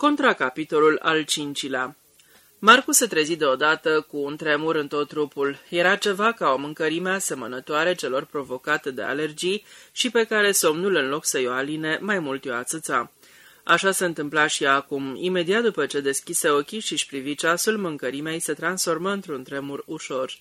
Contracapitolul al cincilea Marcu se trezi deodată cu un tremur în tot trupul. Era ceva ca o mâncărime asemănătoare celor provocate de alergii și pe care somnul, în loc să-i o aline, mai mult o ațăța. Așa se întâmpla și acum. Imediat după ce deschise ochii și-și privi ceasul, mâncărimea se transformă într-un tremur ușor.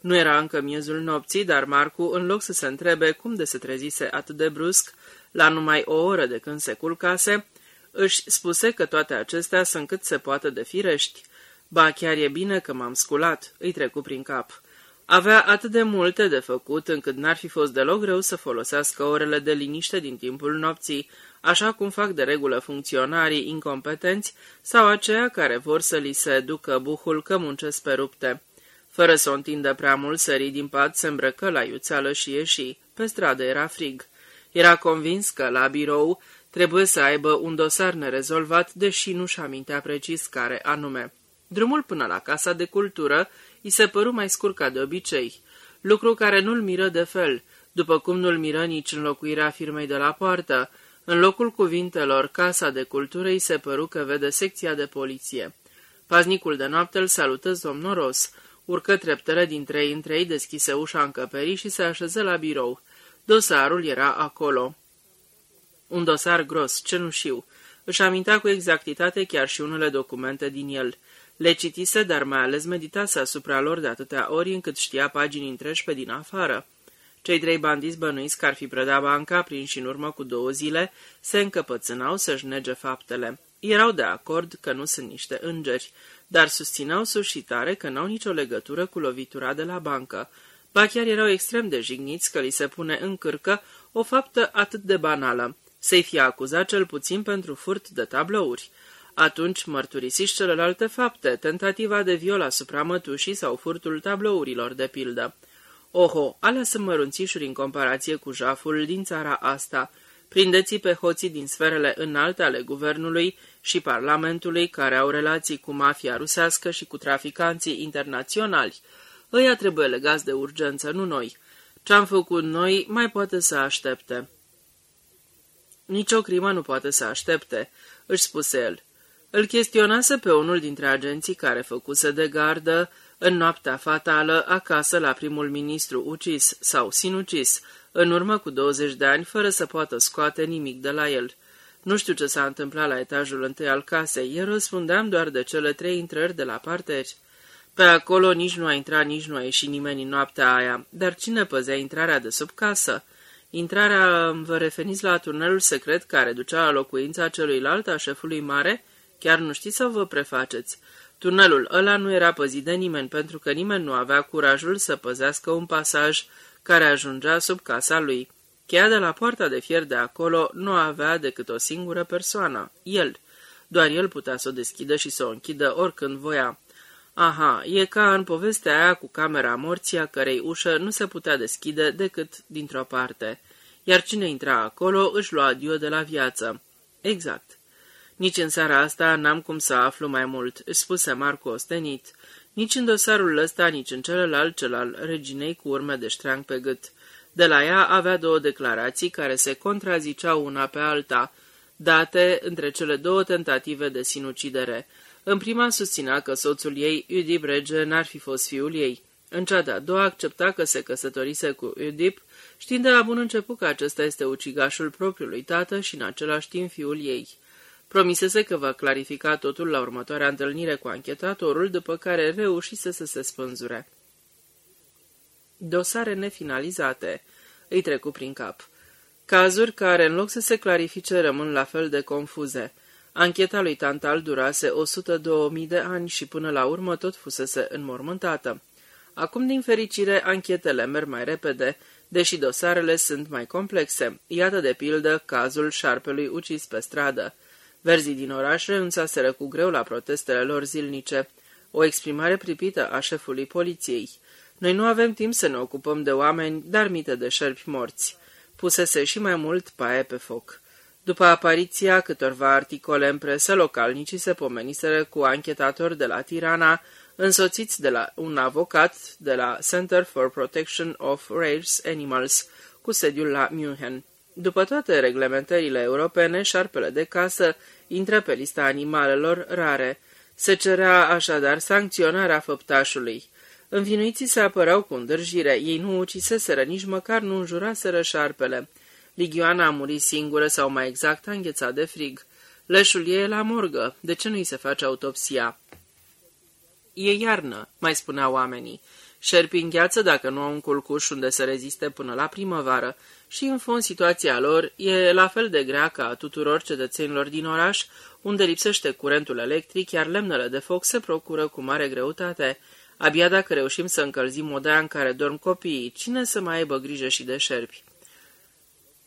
Nu era încă miezul nopții, dar Marcu, în loc să se întrebe cum de se trezise atât de brusc, la numai o oră de când se culcase, își spuse că toate acestea sunt cât se poate de firești. Ba, chiar e bine că m-am sculat, îi trecu prin cap. Avea atât de multe de făcut încât n-ar fi fost deloc greu să folosească orele de liniște din timpul nopții, așa cum fac de regulă funcționarii incompetenți sau aceia care vor să li se ducă buhul că muncesc pe rupte. Fără să o întindă prea mult, sări din pat, se îmbrăcă la iuțeală și ieși. Pe stradă era frig. Era convins că, la birou, trebuie să aibă un dosar nerezolvat, deși nu-și amintea precis care anume. Drumul până la casa de cultură îi se păru mai scurt ca de obicei, lucru care nu-l miră de fel, după cum nu-l miră nici înlocuirea firmei de la poartă. În locul cuvintelor Casa de Cultură îi se păru că vede secția de poliție. Paznicul de noapte îl salută somnoros, urcă treptele din trei în trei, deschise ușa încăperii și se așeză la birou. Dosarul era acolo. Un dosar gros, cenușiu. Își amintea cu exactitate chiar și unele documente din el. Le citise, dar mai ales meditase asupra lor de atâtea ori încât știa pagini întregi pe din afară. Cei trei bandiți bănuiți că ar fi prădat banca, prinși în urmă cu două zile, se încăpățânau să-și nege faptele. Erau de acord că nu sunt niște îngeri, dar susțineau sus și tare că n-au nicio legătură cu lovitura de la bancă. Ba chiar erau extrem de jigniți că li se pune în cârcă o faptă atât de banală, să-i fie acuzat cel puțin pentru furt de tablouri. Atunci mărturisiți celelalte fapte, tentativa de viol asupra mătușii sau furtul tablourilor, de pildă. Oho, alea sunt mărunțișuri în comparație cu jaful din țara asta. Prindeți pe hoții din sferele înalte ale guvernului și parlamentului care au relații cu mafia rusească și cu traficanții internaționali. Ăia trebuie legați de urgență, nu noi. Ce-am făcut noi mai poate să aștepte. Nici o crimă nu poate să aștepte, își spuse el. Îl chestionase pe unul dintre agenții care făcuse de gardă în noaptea fatală acasă la primul ministru ucis sau sinucis, în urmă cu 20 de ani, fără să poată scoate nimic de la el. Nu știu ce s-a întâmplat la etajul întâi al casei, eu răspundeam doar de cele trei intrări de la parteri. Pe acolo nici nu a intrat, nici nu a ieșit nimeni în noaptea aia, dar cine păzea intrarea de sub casă? Intrarea, vă referiți la turnelul secret care ducea la locuința celuilalt a șefului mare? Chiar nu știți să vă prefaceți. Tunelul ăla nu era păzit de nimeni, pentru că nimeni nu avea curajul să păzească un pasaj care ajungea sub casa lui. Cheia de la poarta de fier de acolo nu avea decât o singură persoană, el. Doar el putea să o deschidă și să o închidă oricând voia. Aha, e ca în povestea aia cu camera morții, a cărei ușă nu se putea deschide decât dintr-o parte. Iar cine intra acolo își lua adio de la viață. Exact. Nici în seara asta n-am cum să aflu mai mult, spuse Marco ostenit. Nici în dosarul ăsta, nici în celălalt, cel al reginei cu urme de ștreang pe gât. De la ea avea două declarații care se contraziceau una pe alta, date între cele două tentative de sinucidere. În prima susținea că soțul ei, Udip Rege, n-ar fi fost fiul ei. În cea de-a doua accepta că se căsătorise cu Udip, știind de la bun început că acesta este ucigașul propriului tată și în același timp fiul ei. Promisese că va clarifica totul la următoarea întâlnire cu anchetatorul, după care reușise să se spânzure. Dosare nefinalizate îi trecu prin cap. Cazuri care, în loc să se clarifice, rămân la fel de confuze. Ancheta lui Tantal durase 102.000 de ani și până la urmă tot fusese înmormântată. Acum, din fericire, anchetele merg mai repede, deși dosarele sunt mai complexe. Iată de pildă cazul șarpelui ucis pe stradă. Verzii din oraș renunțaseră cu greu la protestele lor zilnice, o exprimare pripită a șefului poliției. Noi nu avem timp să ne ocupăm de oameni, dar mite de șerpi morți. Pusese și mai mult paie pe foc. După apariția câtorva articole în presă, localnicii se pomeniseră cu anchetatori de la Tirana, însoțiți de la un avocat de la Center for Protection of Rare Animals, cu sediul la München. După toate reglementările europene, șarpele de casă intră pe lista animalelor rare. Se cerea așadar sancționarea făptașului. Învinuiții se apărau cu îndârjire, ei nu uciseseră, nici măcar nu înjuraseră șarpele. Ligioana a murit singură sau mai exact a înghețat de frig. Leșul ei e la morgă, de ce nu-i se face autopsia? E iarnă, mai spuneau oamenii. Șerpi în gheață dacă nu au un culcuș unde să reziste până la primăvară și, în fond, situația lor e la fel de grea ca a tuturor cetățenilor din oraș, unde lipsește curentul electric, iar lemnele de foc se procură cu mare greutate. Abia dacă reușim să încălzim odaia în care dorm copiii, cine să mai aibă grijă și de șerpi?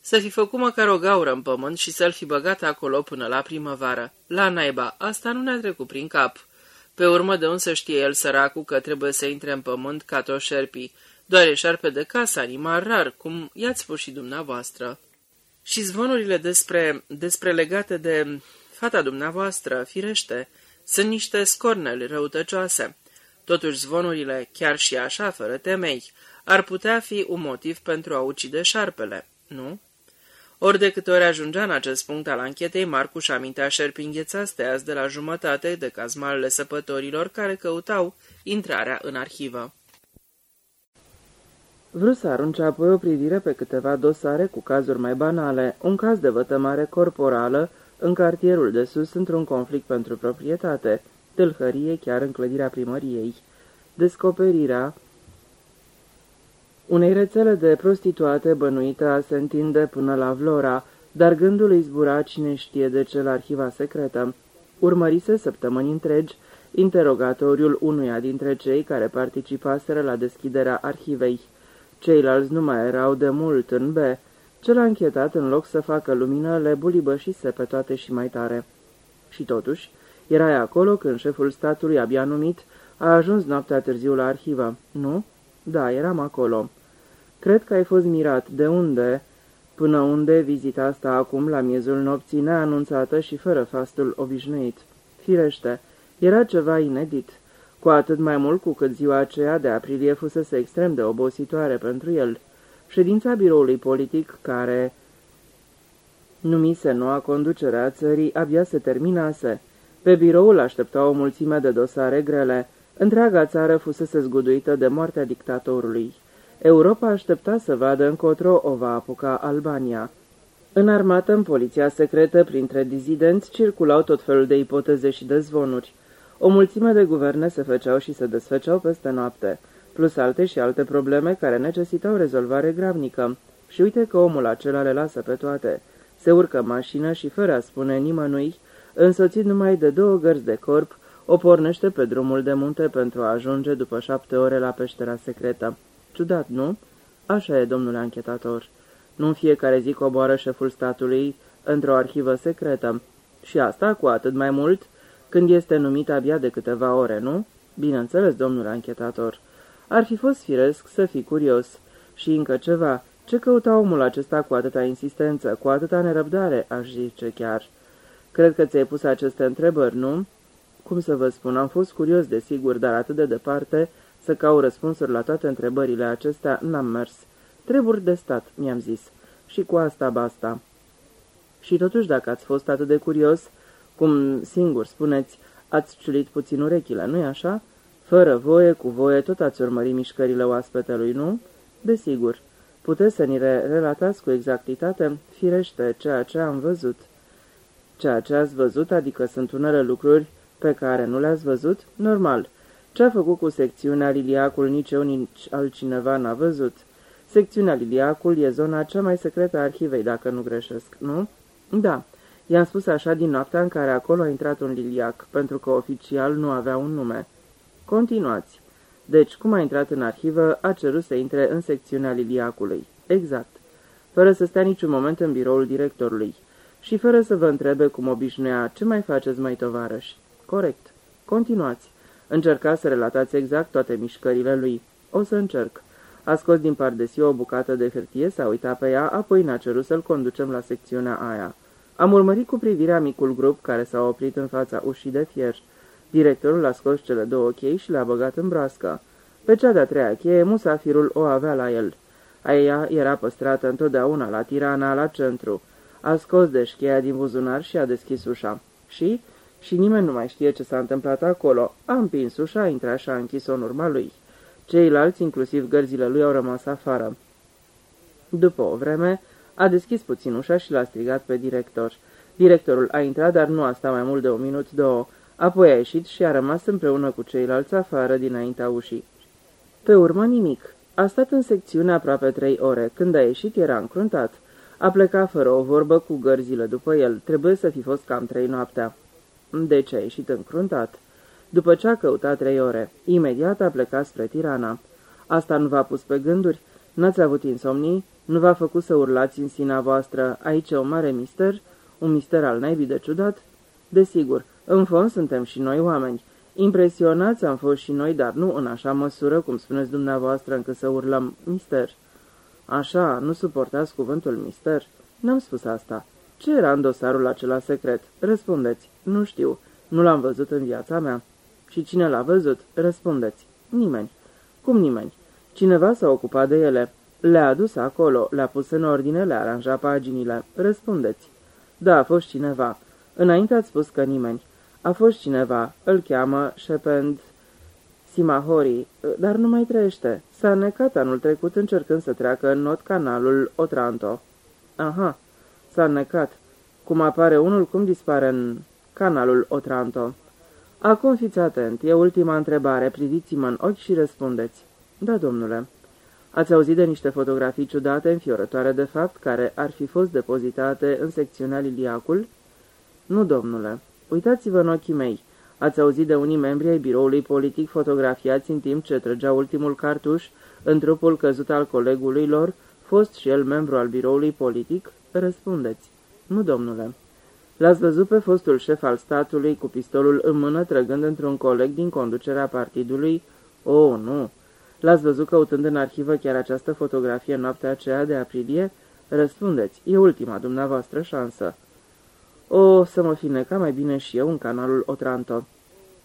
Să fi făcut măcar o gaură în pământ și să-l fi băgat acolo până la primăvară. La naiba, asta nu ne-a trecut prin cap. Pe urmă de unde știe el săracul că trebuie să intre în pământ ca toți șerpii, doar e șarpe de casă, animal rar, cum i-ați spus și dumneavoastră. Și zvonurile despre, despre legate de fata dumneavoastră, firește, sunt niște scorneli răutăcioase. Totuși zvonurile, chiar și așa, fără temei, ar putea fi un motiv pentru a ucide șarpele, nu? Ori de câte ori ajungea în acest punct al anchetei, Marcuș amintea șerpingheța steaz de la jumătate de cazmalele săpătorilor care căutau intrarea în arhivă. Vrut să arunce apoi o privire pe câteva dosare cu cazuri mai banale, un caz de vătămare corporală în cartierul de sus într-un conflict pentru proprietate, tâlhărie chiar în clădirea primăriei, descoperirea unei rețele de prostituate bănuită a se întinde până la Vlora, dar gândul îi zbura cine știe de ce la arhiva secretă. Urmărise săptămâni întregi interogatoriul unuia dintre cei care participaseră la deschiderea arhivei. Ceilalți nu mai erau de mult în B. Cel anchetat, în loc să facă lumină, le bulibășise pe toate și mai tare. Și totuși, erai acolo când șeful statului abia numit a ajuns noaptea târziu la arhivă, nu? Da, eram acolo. Cred că ai fost mirat. De unde? Până unde vizita asta acum, la miezul nopții, neanunțată și fără fastul obișnuit. Firește, era ceva inedit. Cu atât mai mult cu cât ziua aceea de aprilie fusese extrem de obositoare pentru el. Ședința biroului politic, care numise noua conducere a țării, abia se terminase. Pe biroul aștepta o mulțime de dosare grele. Întreaga țară fusese zguduită de moartea dictatorului. Europa aștepta să vadă încotro o va apuca Albania. În armată, în poliția secretă, printre dizidenți, circulau tot felul de ipoteze și de zvonuri. O mulțime de guverne se făceau și se desfăceau peste noapte, plus alte și alte probleme care necesitau rezolvare gravnică. Și uite că omul acela le lasă pe toate. Se urcă mașină și, fără a spune nimănui, însoțit numai de două gărzi de corp, o pornește pe drumul de munte pentru a ajunge după șapte ore la peștera secretă. Ciudat, nu? Așa e, domnule anchetator. Nu în fiecare zi coboară șeful statului într-o arhivă secretă. Și asta cu atât mai mult când este numit abia de câteva ore, nu? Bineînțeles, domnule anchetator. Ar fi fost firesc să fii curios. Și încă ceva. Ce căuta omul acesta cu atâta insistență, cu atâta nerăbdare, aș zice chiar? Cred că ți-ai pus aceste întrebări, nu? Cum să vă spun, am fost curios, desigur, dar atât de departe, să cau răspunsuri la toate întrebările acestea, n-am mers. Treburi de stat, mi-am zis. Și cu asta basta. Și totuși, dacă ați fost atât de curios, cum singur spuneți, ați ciulit puțin urechile, nu-i așa? Fără voie, cu voie, tot ați urmări mișcările oaspetelui, nu? Desigur. Puteți să ni le relatați cu exactitate, firește, ceea ce am văzut. Ceea ce ați văzut, adică sunt unele lucruri pe care nu le-ați văzut? Normal. Ce-a făcut cu secțiunea Liliacul nici eu, nici altcineva n-a văzut. Secțiunea Liliacul e zona cea mai secretă a arhivei, dacă nu greșesc, nu? Da, i-am spus așa din noaptea în care acolo a intrat un liliac, pentru că oficial nu avea un nume. Continuați. Deci, cum a intrat în arhivă, a cerut să intre în secțiunea Liliacului. Exact. Fără să stea niciun moment în biroul directorului. Și fără să vă întrebe cum obișnuia, ce mai faceți, mai tovarăși? Corect. Continuați. Încerca să relatați exact toate mișcările lui. O să încerc. A scos din pardesiu o bucată de hârtie, s-a uitat pe ea, apoi ne-a cerut să-l conducem la secțiunea aia. Am urmărit cu privirea micul grup care s-a oprit în fața ușii de fier. Directorul a scos cele două chei și le-a băgat în broască. Pe cea de-a treia cheie, musafirul o avea la el. Aia era păstrată întotdeauna la tirana, la centru. A scos deci cheia din buzunar și a deschis ușa. Și? Și nimeni nu mai știe ce s-a întâmplat acolo. A împins ușa, a intrat și a închis-o în urma lui. Ceilalți, inclusiv gărzile lui, au rămas afară. După o vreme, a deschis puțin ușa și l-a strigat pe director. Directorul a intrat, dar nu a stat mai mult de un minut, două. Apoi a ieșit și a rămas împreună cu ceilalți afară dinaintea ușii. Pe urmă nimic. A stat în secțiune aproape trei ore. Când a ieșit, era încruntat. A plecat fără o vorbă cu gărzile după el. Trebuie să fi fost cam trei noaptea. Deci a ieșit încruntat. După ce a căutat trei ore, imediat a plecat spre Tirana. Asta nu v-a pus pe gânduri? N-ați avut insomnii? Nu v-a făcut să urlați în sinea voastră? Aici e un mare mister? Un mister al naibii de ciudat? Desigur, în fond suntem și noi oameni. Impresionați am fost și noi, dar nu în așa măsură, cum spuneți dumneavoastră, încât să urlăm mister. Așa, nu suportați cuvântul mister? N-am spus asta. Ce era în dosarul acela secret? Răspundeți. Nu știu. Nu l-am văzut în viața mea. Și cine l-a văzut? Răspundeți. Nimeni. Cum nimeni? Cineva s-a ocupat de ele. Le-a adus acolo, le-a pus în ordine, le-a aranjat paginile. Răspundeți. Da, a fost cineva. Înainte ați spus că nimeni. A fost cineva. Îl cheamă Shepend Simahori, dar nu mai trăiește. S-a necat anul trecut încercând să treacă în not canalul Otranto. Aha, s-a necat. Cum apare unul, cum dispare în canalul Otranto. Acum fiți atent, e ultima întrebare, priviți-mă în ochi și răspundeți. Da, domnule. Ați auzit de niște fotografii ciudate, înfiorătoare de fapt, care ar fi fost depozitate în secțiunea Liliacul? Nu, domnule. Uitați-vă în ochii mei. Ați auzit de unii membri ai biroului politic fotografiați în timp ce trăgea ultimul cartuș în trupul căzut al colegului lor, fost și el membru al biroului politic? Răspundeți. Nu, domnule. L-ați văzut pe fostul șef al statului cu pistolul în mână trăgând într-un coleg din conducerea partidului? Oh, nu! L-ați văzut căutând în arhivă chiar această fotografie în noaptea aceea de aprilie? Răspundeți, e ultima dumneavoastră șansă. O, să mă fi neca mai bine și eu în canalul Otranto.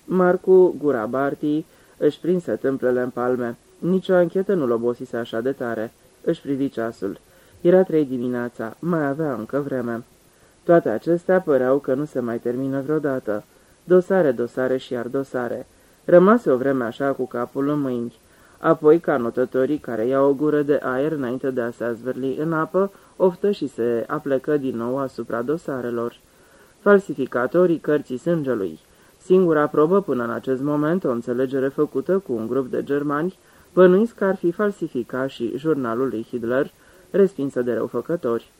Marcu Gurabarti își prinse tâmplele în palme. Nici o anchetă nu-l obosise așa de tare. Își privi ceasul. Era trei dimineața, mai avea încă vreme. Toate acestea păreau că nu se mai termină vreodată. Dosare, dosare și iar dosare. Rămase o vreme așa cu capul în mâini. Apoi, ca notătorii care iau o gură de aer înainte de a se azvârli în apă, oftă și se aplecă din nou asupra dosarelor. Falsificatorii cărții sângelui. Singura probă până în acest moment, o înțelegere făcută cu un grup de germani, bănuiți că ar fi falsificat și jurnalul lui Hitler, respinsă de răufăcători.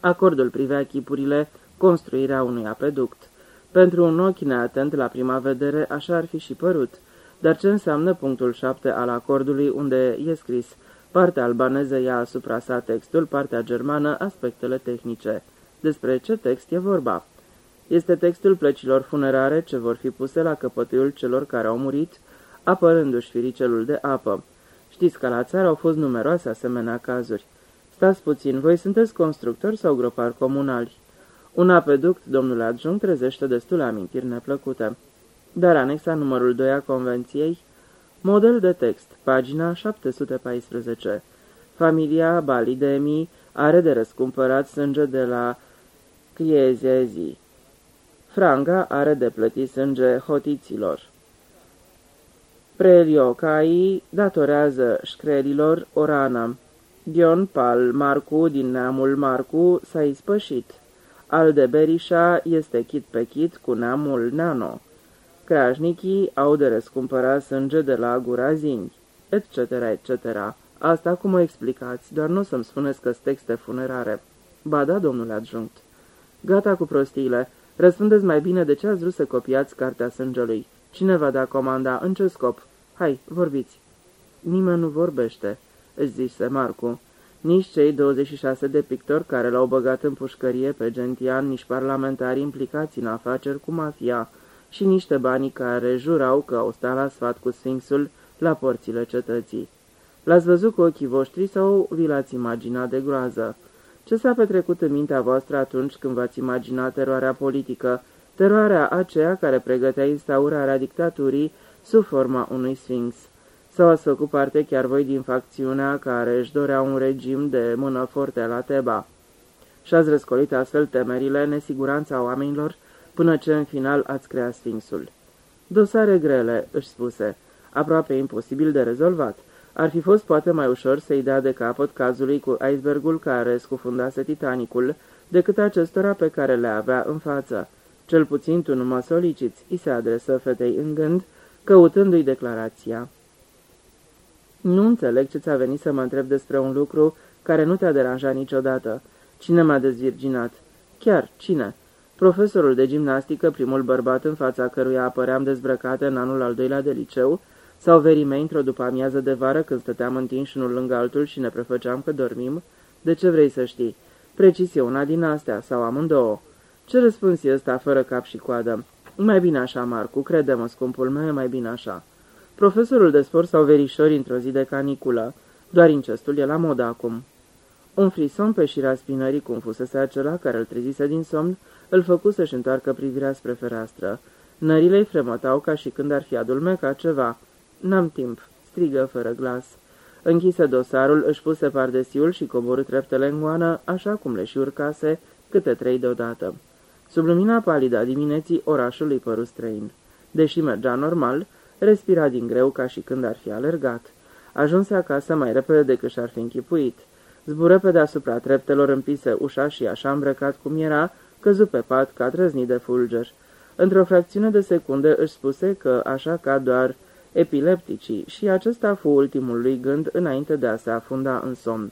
Acordul privea chipurile, construirea unui apeduct. Pentru un ochi neatent la prima vedere, așa ar fi și părut. Dar ce înseamnă punctul 7 al acordului unde e scris Partea albaneză ia asupra sa textul, partea germană aspectele tehnice. Despre ce text e vorba? Este textul plăcilor funerare ce vor fi puse la căpătâiul celor care au murit, apărându-și firicelul de apă. Știți că la țară au fost numeroase asemenea cazuri. Stați puțin, voi sunteți constructori sau gropari comunali? Un apeduct, domnule adjunct, trezește destule amintiri neplăcute. Dar anexa numărul 2 a convenției, model de text, pagina 714. Familia Balidemi are de răscumpărat sânge de la Chiezezi. Franga are de plătit sânge hotiților. Preliocai datorează șcrelilor Orana. Dion Pal Marcu din neamul Marcu s-a ispășit. Al de Berișa este chit pe chit cu neamul Nano. Creajnicii au de răscumpăra sânge de la gurazini, etc., etc. Asta cum o explicați, doar nu o să-mi spuneți că texte funerare. Ba da, domnule adjunct. Gata cu prostiile. Răspundeți mai bine de ce ați vrut să copiați cartea sângelui. Cine va da comanda? În ce scop? Hai, vorbiți. Nimeni nu vorbește, își zise Marcu. Nici cei 26 de pictori care l-au băgat în pușcărie pe Gentian, nici parlamentari implicați în afaceri cu mafia și niște banii care jurau că au stat la sfat cu Sfinxul la porțile cetății. L-ați văzut cu ochii voștri sau vi l-ați imaginat de groază? Ce s-a petrecut în mintea voastră atunci când v-ați imaginat teroarea politică, teroarea aceea care pregătea instaurarea dictaturii sub forma unui sfinx? Sau ați făcut parte chiar voi din facțiunea care își dorea un regim de mână forte la Teba? Și ați răscolit astfel temerile, nesiguranța oamenilor până ce în final ați creat Sfinxul. Dosare grele, își spuse, aproape imposibil de rezolvat. Ar fi fost poate mai ușor să-i dea de capăt cazului cu icebergul care scufundase Titanicul, decât acestora pe care le avea în față. Cel puțin tu nu mă soliciți, îi se adresă fetei în gând, căutându-i declarația. Nu înțeleg ce ți-a venit să mă întreb despre un lucru care nu te-a deranjat niciodată. Cine m-a dezvirginat? Chiar, cine? Profesorul de gimnastică, primul bărbat în fața căruia apăream dezbrăcate în anul al doilea de liceu, sau verii mei într-o după amiază de vară când stăteam întinși unul lângă altul și ne prefăceam că dormim? De ce vrei să știi? Precis e una din astea, sau amândouă. Ce răspuns e ăsta fără cap și coadă? Mai bine așa, Marcu, crede-mă, scumpul meu, mai bine așa. Profesorul de sport sau verișori într-o zi de caniculă. Doar incestul e la modă acum. Un frison pe șirea spinării, cum fusese acela care îl trezise din somn, îl făcu să-și întoarcă privirea spre fereastră. Nările-i fremătau ca și când ar fi adulmecat ceva. N-am timp, strigă fără glas. Închise dosarul, își puse pardesiul și coborâ treptele în goană, așa cum le și urcase, câte trei deodată. Sub lumina palidă a dimineții, orașul îi păru străin. Deși mergea normal, respira din greu ca și când ar fi alergat. Ajunse acasă mai repede decât și-ar fi închipuit. Zbură pe deasupra treptelor, împise ușa și așa îmbrăcat cum era, căzu pe pat ca trăznit de fulger. Într-o fracțiune de secundă își spuse că așa ca doar epilepticii și acesta fu ultimul lui gând înainte de a se afunda în somn.